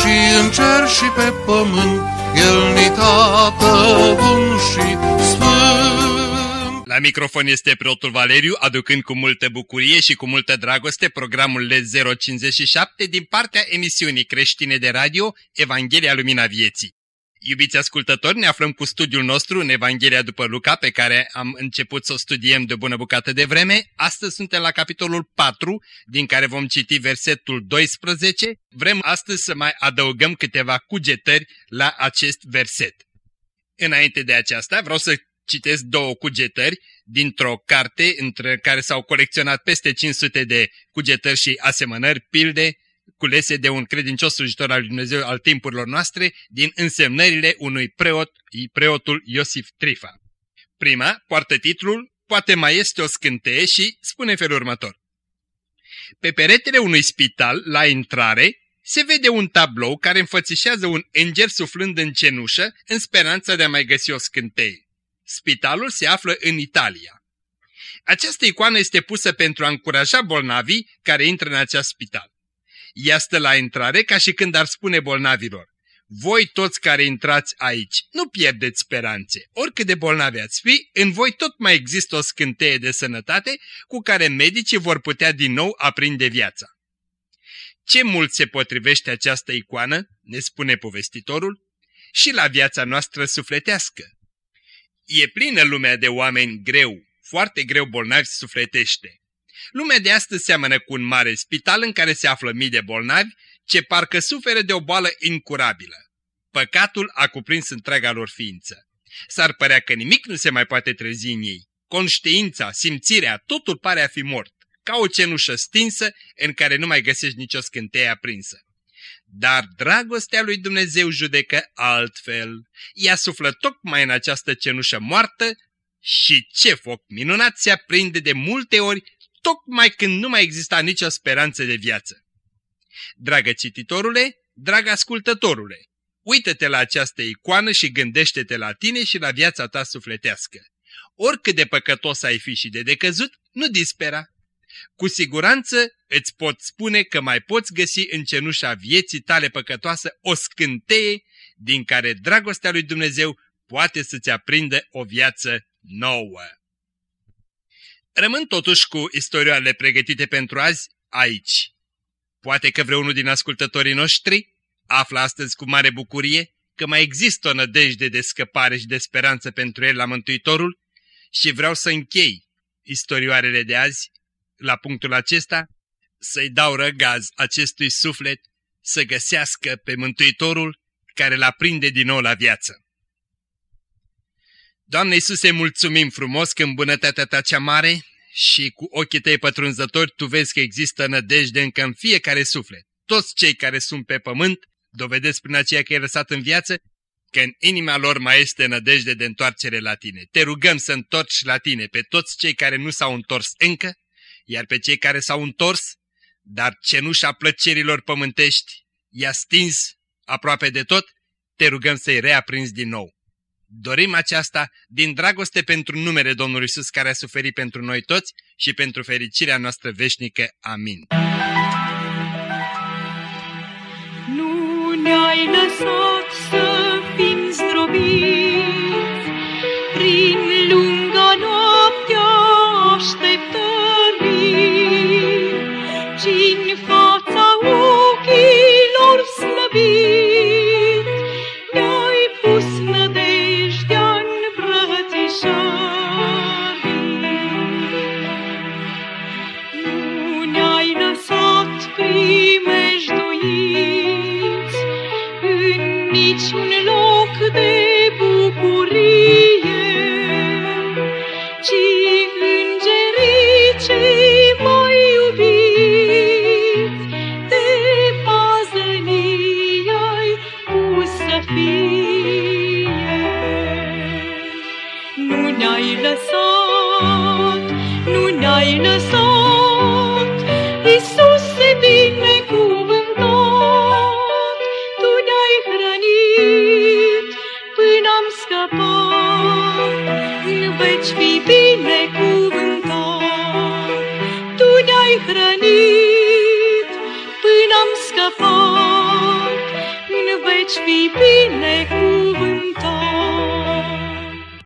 și în cer și pe pământ, El ni tată bun și sfânt. La microfon este preotul Valeriu, aducând cu multă bucurie și cu multă dragoste programul LED 057 din partea emisiunii creștine de radio Evanghelia Lumina Vieții. Iubiți ascultători, ne aflăm cu studiul nostru în Evanghelia după Luca, pe care am început să o studiem de o bună bucată de vreme. Astăzi suntem la capitolul 4, din care vom citi versetul 12. Vrem astăzi să mai adăugăm câteva cugetări la acest verset. Înainte de aceasta, vreau să citesc două cugetări dintr-o carte între care s-au colecționat peste 500 de cugetări și asemănări, pilde, culese de un credincios slujitor al lui Dumnezeu al timpurilor noastre din însemnările unui preot, preotul Iosif Trifa. Prima poartă titlul Poate mai este o scânteie și spune felul următor. Pe peretele unui spital, la intrare, se vede un tablou care înfățișează un înger suflând în cenușă în speranța de a mai găsi o scânteie. Spitalul se află în Italia. Această icoană este pusă pentru a încuraja bolnavii care intră în acest spital. Ea stă la intrare ca și când ar spune bolnavilor, voi toți care intrați aici, nu pierdeți speranțe. Oricât de bolnavi ați fi, în voi tot mai există o scânteie de sănătate cu care medicii vor putea din nou aprinde viața. Ce mult se potrivește această icoană, ne spune povestitorul, și la viața noastră sufletească. E plină lumea de oameni greu, foarte greu bolnavi sufletește. Lumea de astăzi seamănă cu un mare spital în care se află mii de bolnavi ce parcă suferă de o boală incurabilă. Păcatul a cuprins întreaga lor ființă. S-ar părea că nimic nu se mai poate trezi în ei. Conștiința, simțirea, totul pare a fi mort, ca o cenușă stinsă în care nu mai găsești nicio scânteie aprinsă. Dar dragostea lui Dumnezeu judecă altfel. Ea suflă tocmai în această cenușă moartă și ce foc minunat se aprinde de multe ori tocmai când nu mai exista nicio speranță de viață. Dragă cititorule, drag ascultătorule, uită-te la această icoană și gândește-te la tine și la viața ta sufletească. Oricât de păcătos ai fi și de decăzut, nu dispera. Cu siguranță îți pot spune că mai poți găsi în cenușa vieții tale păcătoasă o scânteie din care dragostea lui Dumnezeu poate să-ți aprindă o viață nouă. Rămân totuși cu istorioarele pregătite pentru azi aici. Poate că vreunul din ascultătorii noștri află astăzi cu mare bucurie că mai există o nădejde de scăpare și de speranță pentru el la Mântuitorul și vreau să închei istorioarele de azi la punctul acesta, să-i dau răgaz acestui suflet să găsească pe Mântuitorul care l prinde din nou la viață. Doamne Iisuse, mulțumim frumos că în bunătatea Ta cea mare și cu ochii Tăi pătrunzători Tu vezi că există nădejde încă în fiecare suflet. Toți cei care sunt pe pământ dovedesc prin aceea că e lăsat în viață că în inima lor mai este nădejde de întoarcere la Tine. Te rugăm să întorci la Tine pe toți cei care nu s-au întors încă, iar pe cei care s-au întors, dar cenușa plăcerilor pământești i-a stins aproape de tot, te rugăm să-i reaprinzi din nou. Dorim aceasta din dragoste pentru numele Domnului Isus care a suferit pentru noi toți și pentru fericirea noastră veșnică. Amin. Nu ne-ai lăsat Tu ne-ai hrănit până am scăpat, în veci fi binecuvântat.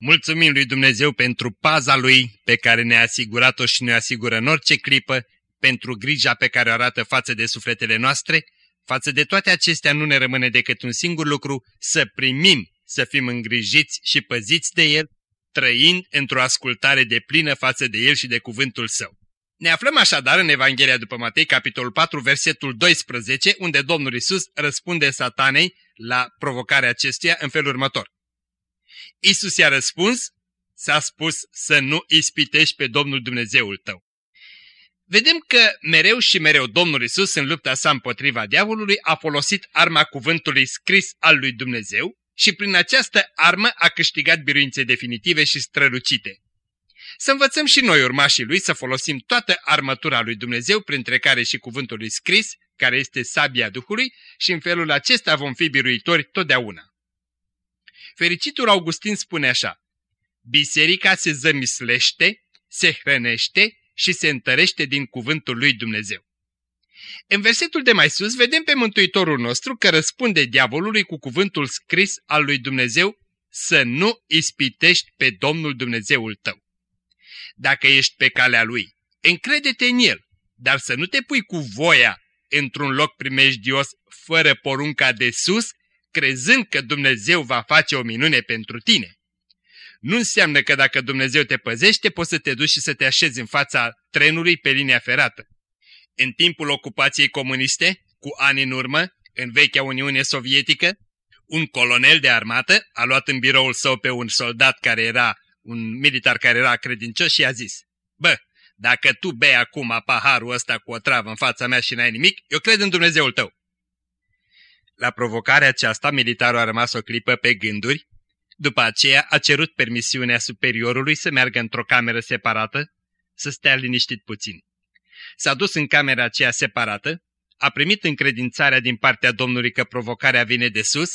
Mulțumim lui Dumnezeu pentru paza Lui pe care ne-a asigurat-o și ne asigură în orice clipă, pentru grija pe care o arată față de sufletele noastre, față de toate acestea nu ne rămâne decât un singur lucru, să primim, să fim îngrijiți și păziți de El, trăind într-o ascultare de plină față de El și de cuvântul Său. Ne aflăm așadar în Evanghelia după Matei, capitolul 4, versetul 12, unde Domnul Isus răspunde satanei la provocarea acestuia în felul următor. Isus i-a răspuns, s-a spus să nu ispitești pe Domnul Dumnezeul tău. Vedem că mereu și mereu Domnul Isus în lupta sa împotriva diavolului a folosit arma cuvântului scris al lui Dumnezeu și prin această armă a câștigat biruințe definitive și strălucite. Să învățăm și noi urmașii lui să folosim toată armătura lui Dumnezeu, printre care și cuvântul lui scris, care este sabia Duhului, și în felul acesta vom fi biruitori totdeauna. Fericitul Augustin spune așa, Biserica se zămislește, se hrănește și se întărește din cuvântul lui Dumnezeu. În versetul de mai sus vedem pe Mântuitorul nostru că răspunde diavolului cu cuvântul scris al lui Dumnezeu să nu ispitești pe Domnul Dumnezeul tău. Dacă ești pe calea lui, încrede-te în el, dar să nu te pui cu voia într-un loc primejdios fără porunca de sus, crezând că Dumnezeu va face o minune pentru tine. Nu înseamnă că dacă Dumnezeu te păzește, poți să te duci și să te așezi în fața trenului pe linia ferată. În timpul ocupației comuniste, cu ani în urmă, în vechea Uniune Sovietică, un colonel de armată a luat în biroul său pe un soldat care era, un militar care era credincios și a zis, Bă, dacă tu bei acum paharul ăsta cu o travă în fața mea și n-ai nimic, eu cred în Dumnezeul tău. La provocarea aceasta, militarul a rămas o clipă pe gânduri, după aceea a cerut permisiunea superiorului să meargă într-o cameră separată, să stea liniștit puțin. S-a dus în camera aceea separată, a primit încredințarea din partea Domnului că provocarea vine de sus,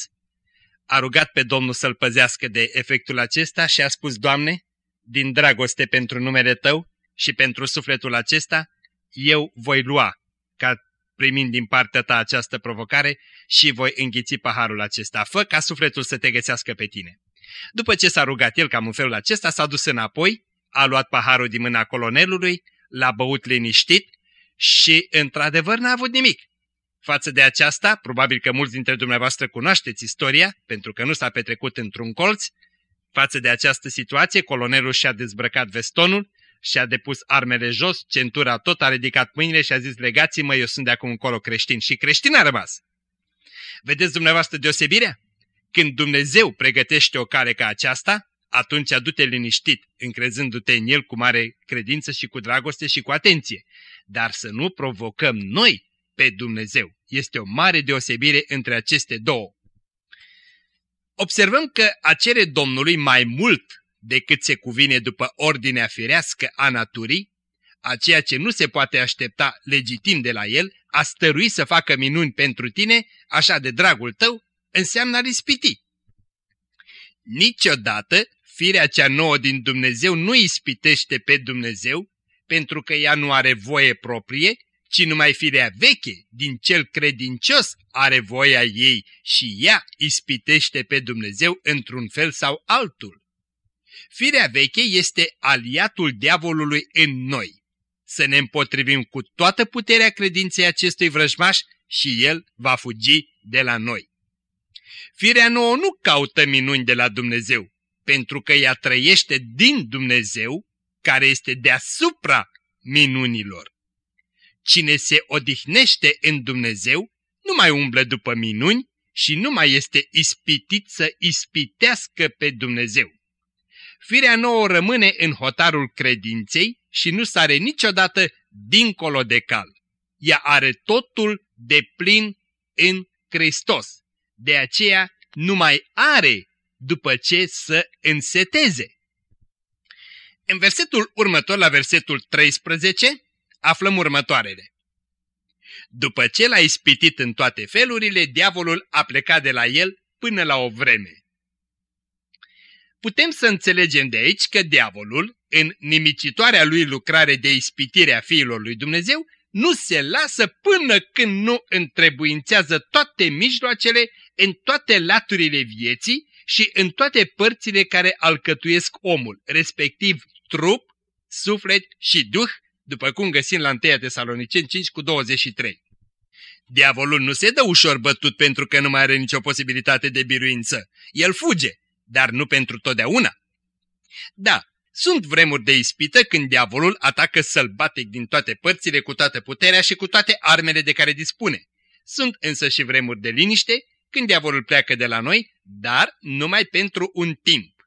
a rugat pe Domnul să-l păzească de efectul acesta și a spus, Doamne, din dragoste pentru numele Tău și pentru sufletul acesta, eu voi lua, ca primind din partea Ta această provocare și voi înghiți paharul acesta. Fă ca sufletul să te găsească pe tine. După ce s-a rugat el cam în felul acesta, s-a dus înapoi, a luat paharul din mâna colonelului, l-a băut liniștit și, într-adevăr, n-a avut nimic. Față de aceasta, probabil că mulți dintre dumneavoastră cunoașteți istoria, pentru că nu s-a petrecut într-un colț, față de această situație, colonelul și-a dezbrăcat vestonul, și-a depus armele jos, centura tot a ridicat mâinile și a zis, legați-mă, eu sunt de acum încolo creștin. Și creștin a rămas. Vedeți dumneavoastră deosebirea? Când Dumnezeu pregătește o cale ca aceasta, atunci adu-te liniștit, încrezându-te în El cu mare credință și cu dragoste și cu atenție. Dar să nu provocăm noi pe Dumnezeu. Este o mare deosebire între aceste două. Observăm că a cere Domnului mai mult decât se cuvine după ordinea firească a naturii, a ceea ce nu se poate aștepta legitim de la el, a stărui să facă minuni pentru tine, așa de dragul tău, înseamnă a ispiti. Niciodată firea cea nouă din Dumnezeu nu ispitește pe Dumnezeu, pentru că ea nu are voie proprie, ci numai firea veche din cel credincios are voia ei și ea ispitește pe Dumnezeu într-un fel sau altul. Firea veche este aliatul diavolului în noi. Să ne împotrivim cu toată puterea credinței acestui vrăjmaș și el va fugi de la noi. Firea nouă nu caută minuni de la Dumnezeu, pentru că ea trăiește din Dumnezeu, care este deasupra minunilor. Cine se odihnește în Dumnezeu nu mai umblă după minuni și nu mai este ispitit să ispitească pe Dumnezeu. Firea nouă rămâne în hotarul credinței și nu sare niciodată dincolo de cal. Ea are totul de plin în Hristos. De aceea nu mai are după ce să înseteze. În versetul următor, la versetul 13, aflăm următoarele. După ce l-a ispitit în toate felurile, diavolul a plecat de la el până la o vreme. Putem să înțelegem de aici că diavolul, în nimicitoarea lui lucrare de ispitire a fiilor lui Dumnezeu, nu se lasă până când nu întrebuințează toate mijloacele în toate laturile vieții și în toate părțile care alcătuiesc omul, respectiv trup, suflet și duh, după cum găsim la 1 Tesaloniceni 5 cu 23. Diavolul nu se dă ușor bătut pentru că nu mai are nicio posibilitate de biruință. El fuge, dar nu pentru totdeauna. Da, sunt vremuri de ispită când diavolul atacă sălbatic din toate părțile cu toată puterea și cu toate armele de care dispune. Sunt însă și vremuri de liniște când diavolul pleacă de la noi, dar numai pentru un timp.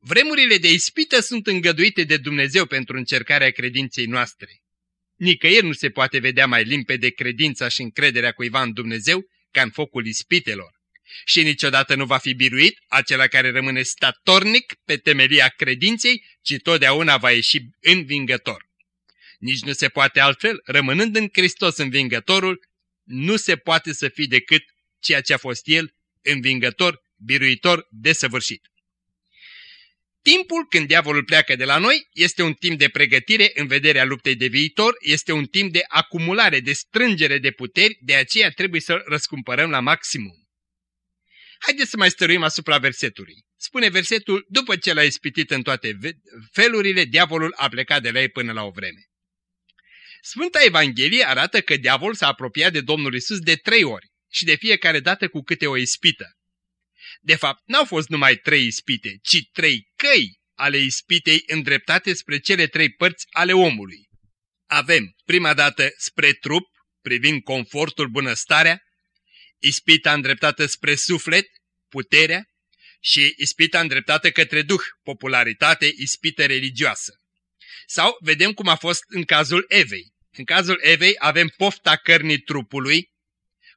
Vremurile de ispită sunt îngăduite de Dumnezeu pentru încercarea credinței noastre. Nicăieri nu se poate vedea mai limpede credința și încrederea cuiva în Dumnezeu ca în focul ispitelor. Și niciodată nu va fi biruit acela care rămâne statornic pe temelia credinței, ci totdeauna va ieși învingător. Nici nu se poate altfel, rămânând în Hristos învingătorul, nu se poate să fii decât ceea ce a fost El, învingător, biruitor, desăvârșit. Timpul când diavolul pleacă de la noi este un timp de pregătire în vederea luptei de viitor, este un timp de acumulare, de strângere de puteri, de aceea trebuie să răscumpărăm la maximum. Haideți să mai stăruim asupra versetului. Spune versetul, după ce l-a ispitit în toate felurile, diavolul a plecat de la ei până la o vreme. Sfânta Evanghelie arată că diavolul s-a apropiat de Domnul Isus de trei ori și de fiecare dată cu câte o ispită. De fapt, n-au fost numai trei ispite, ci trei căi ale ispitei îndreptate spre cele trei părți ale omului. Avem, prima dată, spre trup, privind confortul, bunăstarea, ispita îndreptată spre suflet, puterea, și ispita îndreptată către duh, popularitate, ispită religioasă. Sau vedem cum a fost în cazul Evei. În cazul Evei avem pofta cărnii trupului,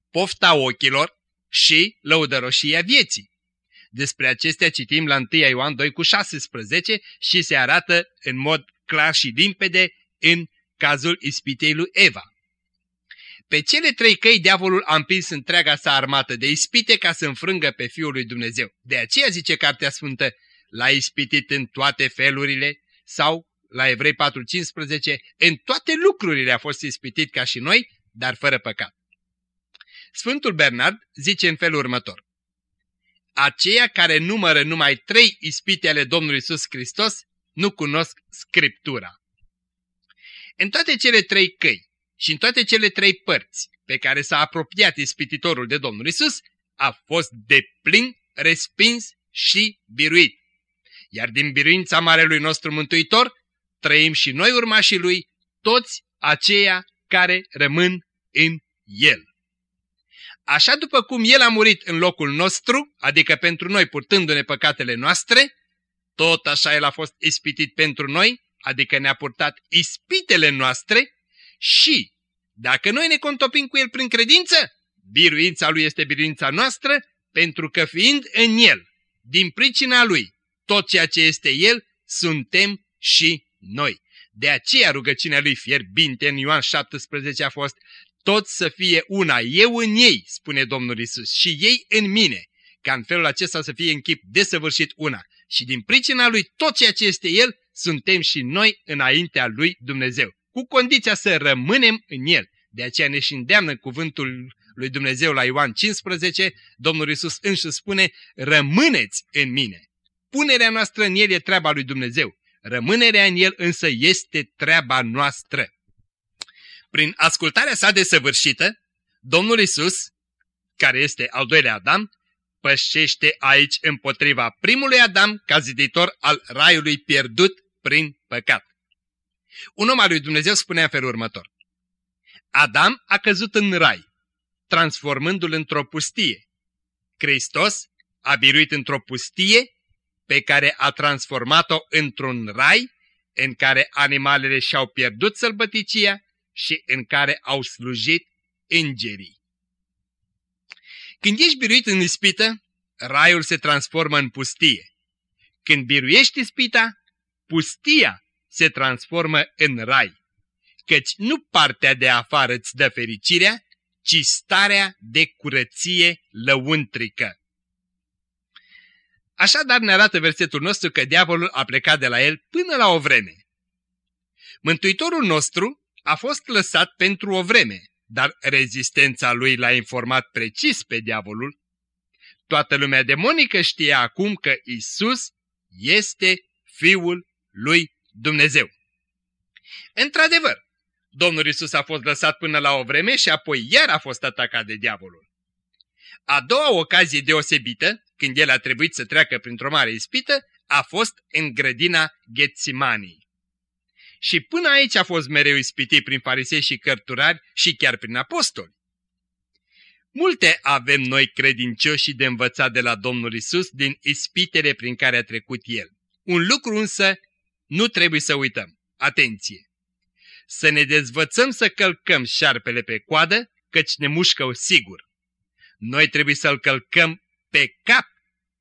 pofta ochilor și lăudăroșia vieții. Despre acestea citim la 1 Ioan 2 cu 16 și se arată în mod clar și limpede în cazul ispitei lui Eva. Pe cele trei căi diavolul a împins întreaga sa armată de ispite ca să înfrângă pe Fiul lui Dumnezeu. De aceea zice Cartea Sfântă, l-a ispitit în toate felurile sau la Evrei 4.15, în toate lucrurile a fost ispitit ca și noi, dar fără păcat. Sfântul Bernard zice în felul următor. Aceia care numără numai trei ispite ale Domnului Iisus Hristos nu cunosc Scriptura. În toate cele trei căi și în toate cele trei părți pe care s-a apropiat ispititorul de Domnul Isus, a fost de plin, respins și biruit. Iar din biruința Marelui nostru Mântuitor, trăim și noi urmașii Lui, toți aceia care rămân în El. Așa după cum El a murit în locul nostru, adică pentru noi purtându-ne păcatele noastre, tot așa El a fost ispitit pentru noi, adică ne-a purtat ispitele noastre și, dacă noi ne contopim cu El prin credință, biruința Lui este biruința noastră, pentru că fiind în El, din pricina Lui, tot ceea ce este El, suntem și noi. De aceea rugăciunea Lui fierbinte în Ioan 17 a fost, toți să fie una, eu în ei, spune Domnul Isus, și ei în mine, ca în felul acesta să fie în chip desăvârșit una. Și din pricina Lui, tot ceea ce este El, suntem și noi înaintea Lui Dumnezeu cu condiția să rămânem în el. De aceea ne și îndeamnă cuvântul lui Dumnezeu la Ioan 15, Domnul Iisus înși spune, rămâneți în mine. Punerea noastră în el e treaba lui Dumnezeu. Rămânerea în el însă este treaba noastră. Prin ascultarea sa desăvârșită, Domnul Isus, care este al doilea Adam, pășește aici împotriva primului Adam ca ziditor al raiului pierdut prin păcat. Un om al lui Dumnezeu spunea în felul următor. Adam a căzut în rai, transformându-l într-o pustie. Hristos a biruit într-o pustie pe care a transformat-o într-un rai în care animalele și-au pierdut sălbăticia și în care au slujit îngerii. Când ești biruit în ispită, raiul se transformă în pustie. Când biruiești ispita, pustia se transformă în rai. Căci nu partea de afară îți dă fericirea, ci starea de curăție lăuntrică. Așadar ne arată versetul nostru că diavolul a plecat de la el până la o vreme. Mântuitorul nostru a fost lăsat pentru o vreme, dar rezistența lui l-a informat precis pe diavolul. Toată lumea demonică știa acum că Isus este Fiul lui Dumnezeu. Într-adevăr, Domnul Isus a fost lăsat până la o vreme și apoi iar a fost atacat de diavolul. A doua ocazie deosebită, când el a trebuit să treacă printr-o mare ispită, a fost în grădina Ghețimanii. Și până aici a fost mereu ispitit prin farisei și cărturari și chiar prin apostoli. Multe avem noi credincioși de învățat de la Domnul Isus din ispitele prin care a trecut El. Un lucru însă nu trebuie să uităm. Atenție! Să ne dezvățăm să călcăm șarpele pe coadă, căci ne mușcă sigur. Noi trebuie să-l călcăm pe cap,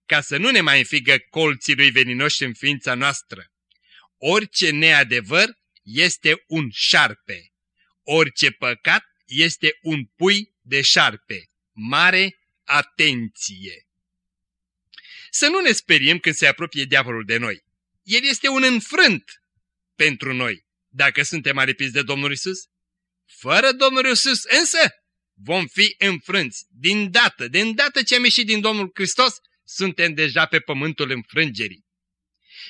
ca să nu ne mai înfigă colții lui veninoși în ființa noastră. Orice neadevăr este un șarpe. Orice păcat este un pui de șarpe. Mare atenție! Să nu ne speriem când se apropie diavolul de noi. El este un înfrânt pentru noi, dacă suntem aripiți de Domnul Isus. Fără Domnul Isus însă vom fi înfrânți. Din dată, de îndată ce am ieșit din Domnul Hristos, suntem deja pe pământul înfrângerii.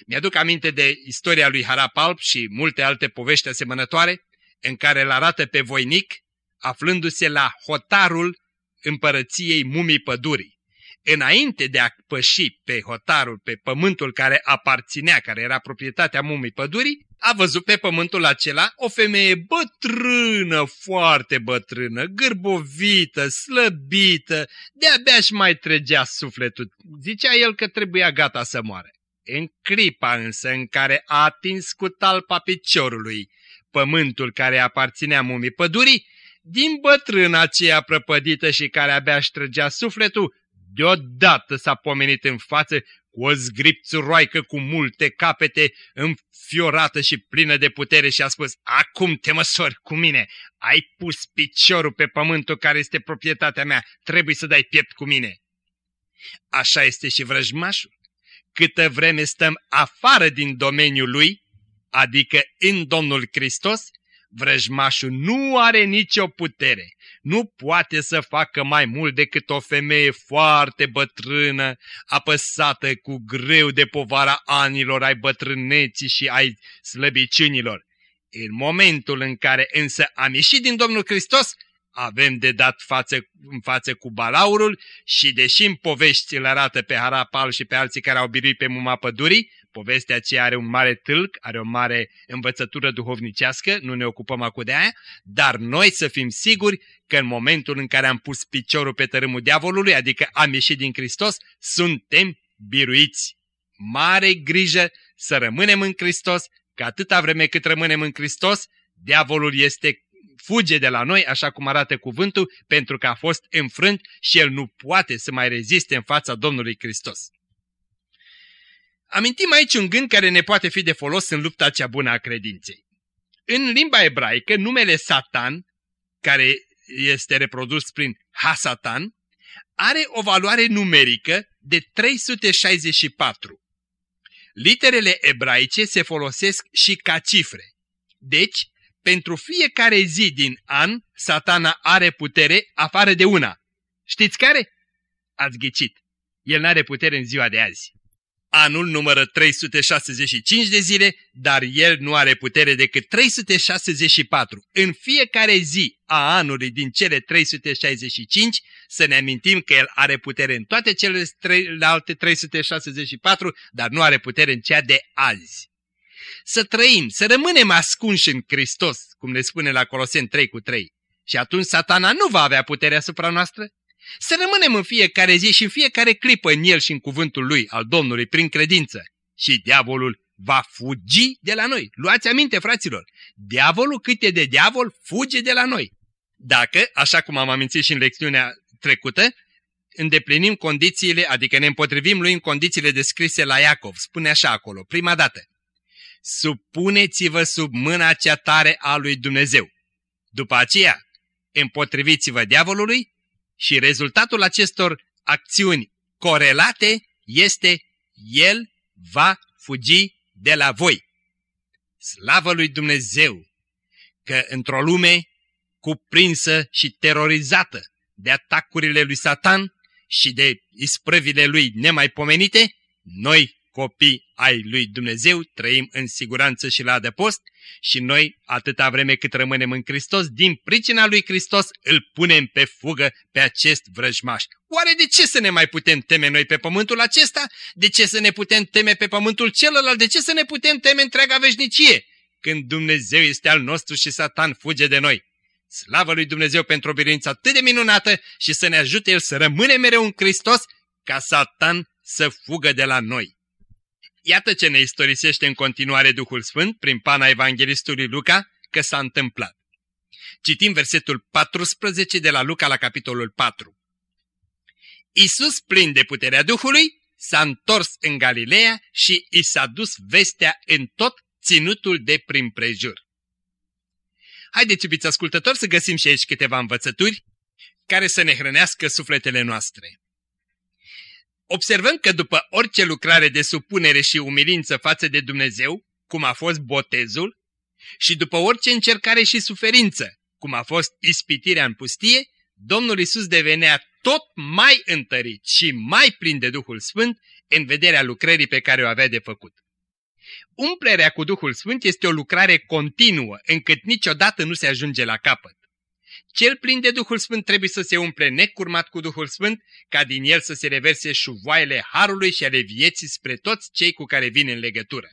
Mi-aduc aminte de istoria lui Harapalp și multe alte povești asemănătoare, în care îl arată pe voinic, aflându-se la hotarul împărăției mumii pădurii. Înainte de a păși pe hotarul, pe pământul care aparținea, care era proprietatea mumii pădurii, a văzut pe pământul acela o femeie bătrână, foarte bătrână, gârbovită, slăbită, de-abia își mai trăgea sufletul. Zicea el că trebuia gata să moară. În clipa însă în care a atins cu talpa piciorului pământul care aparținea mumii pădurii, din bătrâna aceea prăpădită și care abia își trăgea sufletul, deodată s-a pomenit în față cu o zgripțuroaică cu multe capete, înfiorată și plină de putere și a spus, Acum te măsori cu mine, ai pus piciorul pe pământul care este proprietatea mea, trebuie să dai piept cu mine. Așa este și vrăjmașul. Câtă vreme stăm afară din domeniul lui, adică în Domnul Hristos, vrăjmașul nu are nicio putere, nu poate să facă mai mult decât o femeie foarte bătrână, apăsată cu greu de povara anilor ai bătrâneții și ai slăbiciunilor. În momentul în care însă am ieșit din Domnul Hristos, avem de dat față în față cu balaurul și deși în povești îl arată pe Harapal și pe alții care au biruit pe muma pădurii, povestea aceea are un mare tâlc, are o mare învățătură duhovnicească, nu ne ocupăm acum de aia, dar noi să fim siguri că în momentul în care am pus piciorul pe tărâmul diavolului, adică am ieșit din Hristos, suntem biruiți. Mare grijă să rămânem în Hristos, că atâta vreme cât rămânem în Hristos, diavolul este fuge de la noi, așa cum arată cuvântul, pentru că a fost înfrânt și el nu poate să mai reziste în fața Domnului Hristos. Amintim aici un gând care ne poate fi de folos în lupta cea bună a credinței. În limba ebraică, numele Satan, care este reprodus prin Hasatan, are o valoare numerică de 364. Literele ebraice se folosesc și ca cifre. Deci, pentru fiecare zi din an, satana are putere afară de una. Știți care? Ați ghicit. El n-are putere în ziua de azi. Anul numără 365 de zile, dar el nu are putere decât 364. În fiecare zi a anului din cele 365, să ne amintim că el are putere în toate celelalte 364, dar nu are putere în cea de azi. Să trăim, să rămânem ascunși în Hristos, cum ne spune la Coloseni 3 cu 3. Și atunci satana nu va avea putere asupra noastră, să rămânem în fiecare zi și în fiecare clipă în El și în cuvântul Lui, al Domnului, prin credință. Și diavolul va fugi de la noi. Luați aminte, fraților, diavolul cât e de diavol, fuge de la noi. Dacă, așa cum am amintit și în lecțiunea trecută, îndeplinim condițiile, adică ne împotrivim lui în condițiile descrise la Iacov. Spune așa acolo, prima dată. Supuneți-vă sub mâna cea tare a lui Dumnezeu. După aceea, împotriviți-vă diavolului și rezultatul acestor acțiuni corelate este El va fugi de la voi. Slavă lui Dumnezeu că într-o lume cuprinsă și terorizată de atacurile lui Satan și de isprăvile lui nemaipomenite, noi copii ai lui Dumnezeu, trăim în siguranță și la adăpost și noi, atâta vreme cât rămânem în Hristos, din pricina lui Hristos îl punem pe fugă pe acest vrăjmaș. Oare de ce să ne mai putem teme noi pe pământul acesta? De ce să ne putem teme pe pământul celălalt? De ce să ne putem teme întreaga veșnicie? Când Dumnezeu este al nostru și Satan fuge de noi. Slavă lui Dumnezeu pentru o biruință atât de minunată și să ne ajute El să rămânem mereu în Hristos ca Satan să fugă de la noi. Iată ce ne istorisește în continuare Duhul Sfânt prin pana Evanghelistului Luca că s-a întâmplat. Citim versetul 14 de la Luca la capitolul 4. Isus, plin de puterea Duhului, s-a întors în Galileea și i s-a dus vestea în tot ținutul de prin prejur. Haideți, iubiți ascultători, să găsim și aici câteva învățături care să ne hrănească sufletele noastre. Observăm că după orice lucrare de supunere și umilință față de Dumnezeu, cum a fost botezul, și după orice încercare și suferință, cum a fost ispitirea în pustie, Domnul Isus devenea tot mai întărit și mai plin de Duhul Sfânt în vederea lucrării pe care o avea de făcut. Umplerea cu Duhul Sfânt este o lucrare continuă, încât niciodată nu se ajunge la capăt. Cel plin de Duhul Sfânt trebuie să se umple necurmat cu Duhul Sfânt, ca din el să se reverse șuvoaiele harului și ale vieții spre toți cei cu care vine în legătură.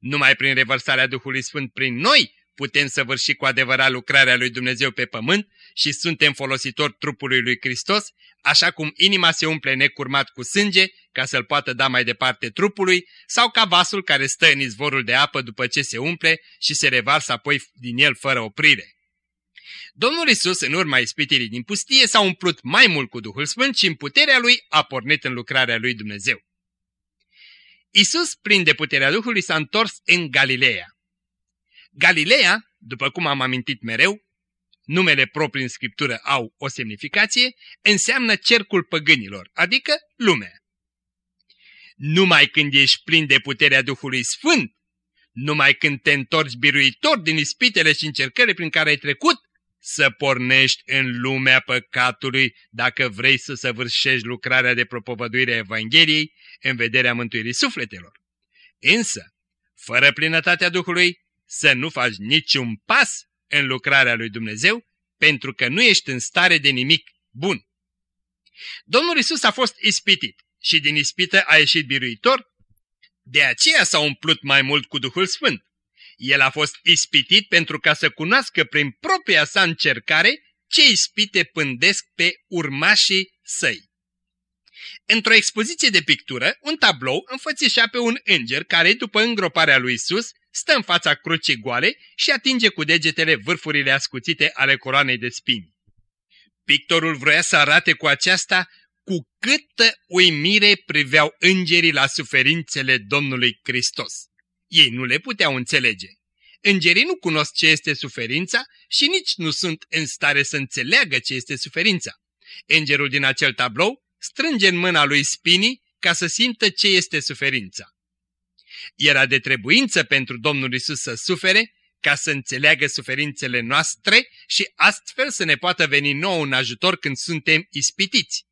Numai prin revărsarea Duhului Sfânt prin noi putem săvârși cu adevărat lucrarea lui Dumnezeu pe pământ și suntem folositori trupului lui Hristos, așa cum inima se umple necurmat cu sânge ca să-l poată da mai departe trupului, sau ca vasul care stă în izvorul de apă după ce se umple și se revarsă apoi din el fără oprire. Domnul Isus, în urma ispitirii din pustie, s-a umplut mai mult cu Duhul Sfânt și în puterea lui a pornit în lucrarea lui Dumnezeu. Isus, plin de puterea Duhului, s-a întors în Galileea. Galileea, după cum am amintit mereu, numele proprii în Scriptură au o semnificație, înseamnă cercul păgânilor, adică lumea. Numai când ești plin de puterea Duhului Sfânt, numai când te întorci biruitor din ispitele și încercările prin care ai trecut, să pornești în lumea păcatului dacă vrei să săvârșești lucrarea de propovăduire a Evangheliei în vederea mântuirii sufletelor. Însă, fără plinătatea Duhului, să nu faci niciun pas în lucrarea lui Dumnezeu, pentru că nu ești în stare de nimic bun. Domnul Isus a fost ispitit și din ispită a ieșit biruitor, de aceea s-a umplut mai mult cu Duhul Sfânt. El a fost ispitit pentru ca să cunoască prin propria sa încercare ce ispite pândesc pe urmașii săi. Într-o expoziție de pictură, un tablou înfățișa pe un înger care, după îngroparea lui Isus, stă în fața crucii goale și atinge cu degetele vârfurile ascuțite ale coroanei de spini. Pictorul vroia să arate cu aceasta cu câtă uimire priveau îngerii la suferințele Domnului Hristos. Ei nu le puteau înțelege. Îngerii nu cunosc ce este suferința și nici nu sunt în stare să înțeleagă ce este suferința. Îngerul din acel tablou strânge în mâna lui Spini ca să simtă ce este suferința. Era de trebuință pentru Domnul Isus să sufere ca să înțeleagă suferințele noastre și astfel să ne poată veni nou un ajutor când suntem ispitiți.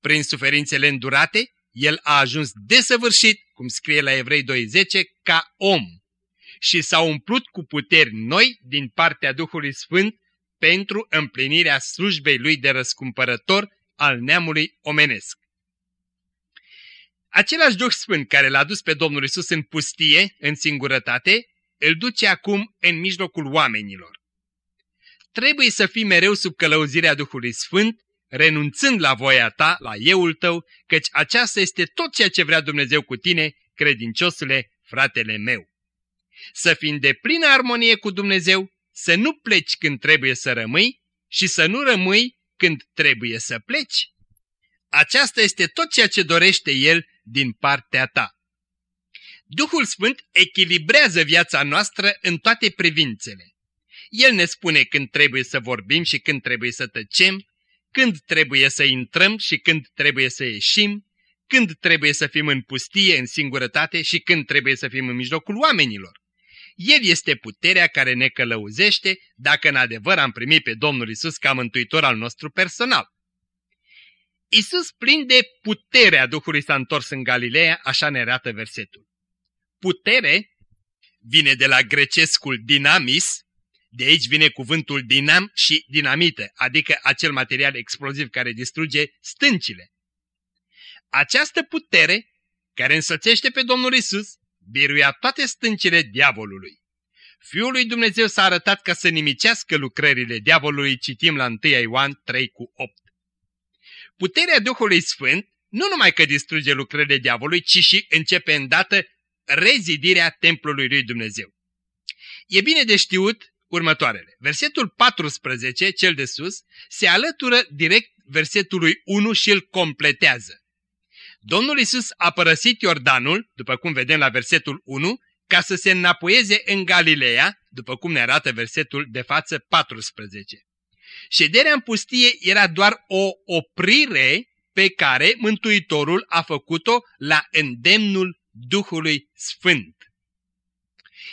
Prin suferințele îndurate, el a ajuns desăvârșit, cum scrie la Evrei 2.10, ca om și s-a umplut cu puteri noi din partea Duhului Sfânt pentru împlinirea slujbei lui de răscumpărător al neamului omenesc. Același Duh Sfânt care l-a dus pe Domnul Isus în pustie, în singurătate, îl duce acum în mijlocul oamenilor. Trebuie să fii mereu sub călăuzirea Duhului Sfânt, renunțând la voia ta, la euul tău, căci aceasta este tot ceea ce vrea Dumnezeu cu tine, credinciosule, fratele meu. Să fii în deplină armonie cu Dumnezeu, să nu pleci când trebuie să rămâi și să nu rămâi când trebuie să pleci. Aceasta este tot ceea ce dorește El din partea ta. Duhul Sfânt echilibrează viața noastră în toate privințele. El ne spune când trebuie să vorbim și când trebuie să tăcem, când trebuie să intrăm și când trebuie să ieșim, când trebuie să fim în pustie, în singurătate și când trebuie să fim în mijlocul oamenilor. El este puterea care ne călăuzește dacă în adevăr am primit pe Domnul Isus ca mântuitor al nostru personal. Isus plin de puterea Duhului s-a întors în Galileea, așa ne arată versetul. Putere vine de la grecescul dinamis, de aici vine cuvântul dinam și dinamită, adică acel material exploziv care distruge stâncile. Această putere, care însățește pe Domnul Isus, biruia toate stâncile diavolului. Fiul lui Dumnezeu s-a arătat ca să nimicească lucrările diavolului, citim la 1 Ioan 3 cu 8. Puterea Duhului Sfânt nu numai că distruge lucrările diavolului, ci și începe îndată rezidirea templului lui Dumnezeu. E bine de știut următoarele. Versetul 14, cel de sus, se alătură direct versetului 1 și îl completează. Domnul Isus a părăsit Iordanul, după cum vedem la versetul 1, ca să se înapoieze în Galileea, după cum ne arată versetul de față 14. Șederea în pustie era doar o oprire pe care Mântuitorul a făcut-o la îndemnul Duhului Sfânt.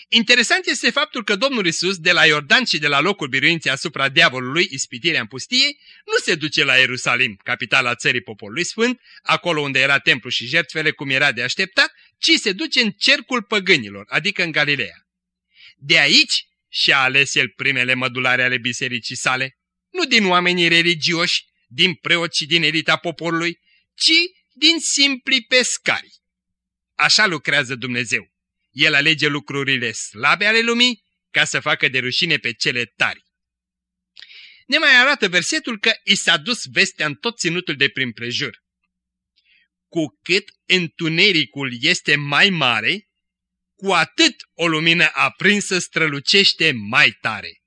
Interesant este faptul că Domnul Isus, de la Iordan și de la locul biruinței asupra diavolului, ispitirea în pustie, nu se duce la Ierusalim, capitala țării poporului sfânt, acolo unde era templu și jertfele cum era de așteptat, ci se duce în cercul păgânilor, adică în Galileea. De aici și-a ales el primele mădulare ale bisericii sale, nu din oamenii religioși, din preoți și din elita poporului, ci din simpli pescari. Așa lucrează Dumnezeu. El alege lucrurile slabe ale lumii ca să facă de rușine pe cele tari. Ne mai arată versetul că i s-a dus vestea în tot ținutul de prin prejur. Cu cât întunericul este mai mare, cu atât o lumină aprinsă strălucește mai tare.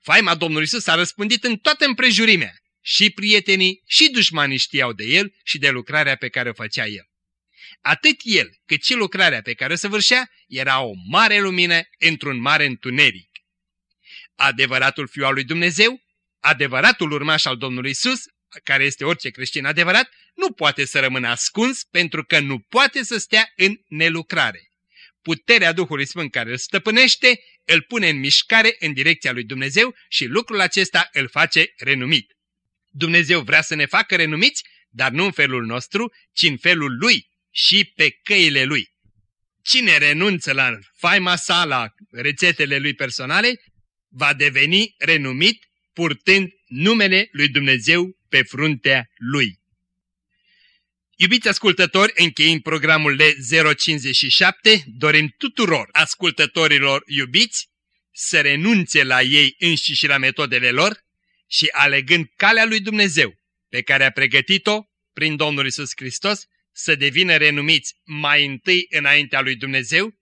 Faima Domnului Isus a răspândit în toată împrejurimea. Și prietenii și dușmanii știau de el și de lucrarea pe care o făcea el. Atât el cât și lucrarea pe care o săvârșea era o mare lumină într-un mare întuneric. Adevăratul Fiu al lui Dumnezeu, adevăratul urmaș al Domnului Isus, care este orice creștin adevărat, nu poate să rămână ascuns pentru că nu poate să stea în nelucrare. Puterea Duhului Sfânt care îl stăpânește, îl pune în mișcare în direcția lui Dumnezeu și lucrul acesta îl face renumit. Dumnezeu vrea să ne facă renumiți, dar nu în felul nostru, ci în felul Lui, și pe căile lui. Cine renunță la faima sa, la rețetele lui personale, va deveni renumit purtând numele lui Dumnezeu pe fruntea lui. Iubiți ascultători, încheind programul L057, dorim tuturor ascultătorilor iubiți să renunțe la ei înși și la metodele lor și alegând calea lui Dumnezeu, pe care a pregătit-o prin Domnul Isus Hristos, să devină renumiți mai întâi înaintea lui Dumnezeu,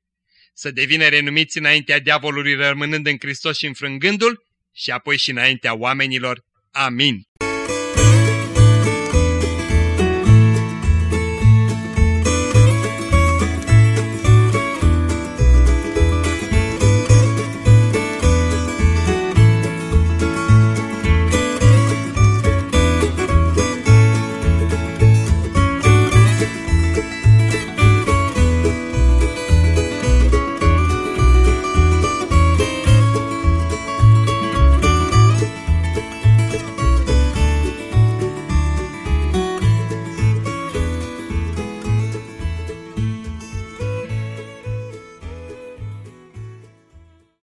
să devină renumiți înaintea diavolului rămânând în Hristos și înfrângându-l și apoi și înaintea oamenilor. Amin.